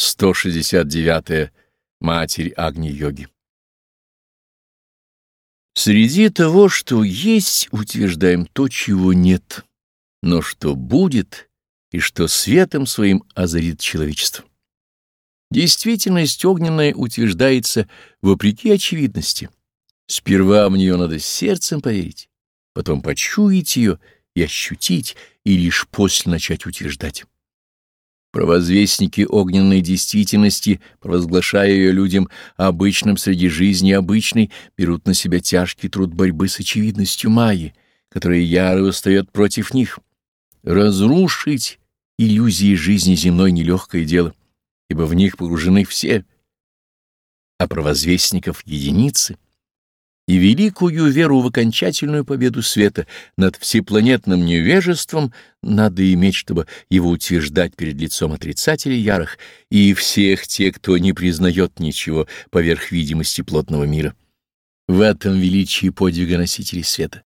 169. -я. Матерь Агни-йоги. Среди того, что есть, утверждаем то, чего нет, но что будет и что светом своим озарит человечество. Действительность огненная утверждается вопреки очевидности. Сперва в нее надо сердцем поверить, потом почуять ее и ощутить, и лишь после начать утверждать. Провозвестники огненной действительности, провозглашая ее людям обычным среди жизни обычной, берут на себя тяжкий труд борьбы с очевидностью Майи, которая яро восстает против них. Разрушить иллюзии жизни земной нелегкое дело, ибо в них погружены все, а провозвестников — единицы — и великую веру в окончательную победу света над всепланетным невежеством надо иметь, чтобы его утверждать перед лицом отрицателей ярых и всех тех, кто не признает ничего поверх видимости плотного мира. В этом величии подвига носителей света.